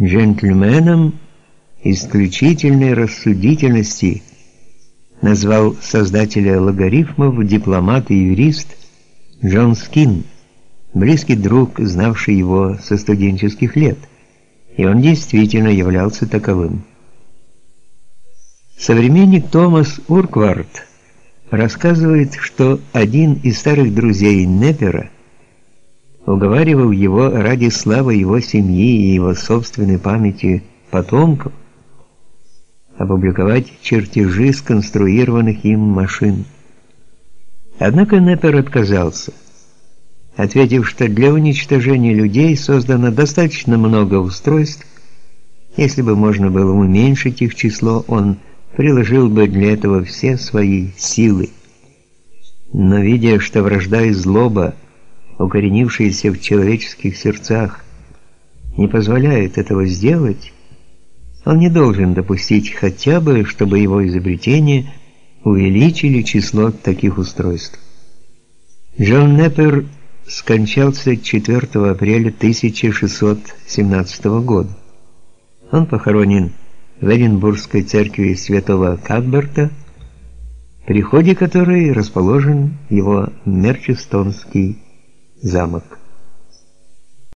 Джентльменом исключительной рассудительности назвал создателя логарифмов дипломат и юрист Джон Скин, близкий друг, знавший его со студенческих лет, и он действительно являлся таковым. Современник Томас Урквард рассказывает, что один из старых друзей Непера уговаривал его ради славы его семьи и его собственной памяти потомков опубликовать чертежи сконструированных им машин. Однако Непер отказался, ответив, что для уничтожения людей создано достаточно много устройств, если бы можно было уменьшить их число, он приложил бы для этого все свои силы. Но видя, что вражда и злоба, укоренившиеся в человеческих сердцах, не позволяют этого сделать, он не должен допустить хотя бы, чтобы его изобретение увеличили число таких устройств. Джон Неппер скончался 4 апреля 1617 года. Он похоронен в Эдинбургской церкви святого Кадберта, при ходе которой расположен его Мерчестонский замок.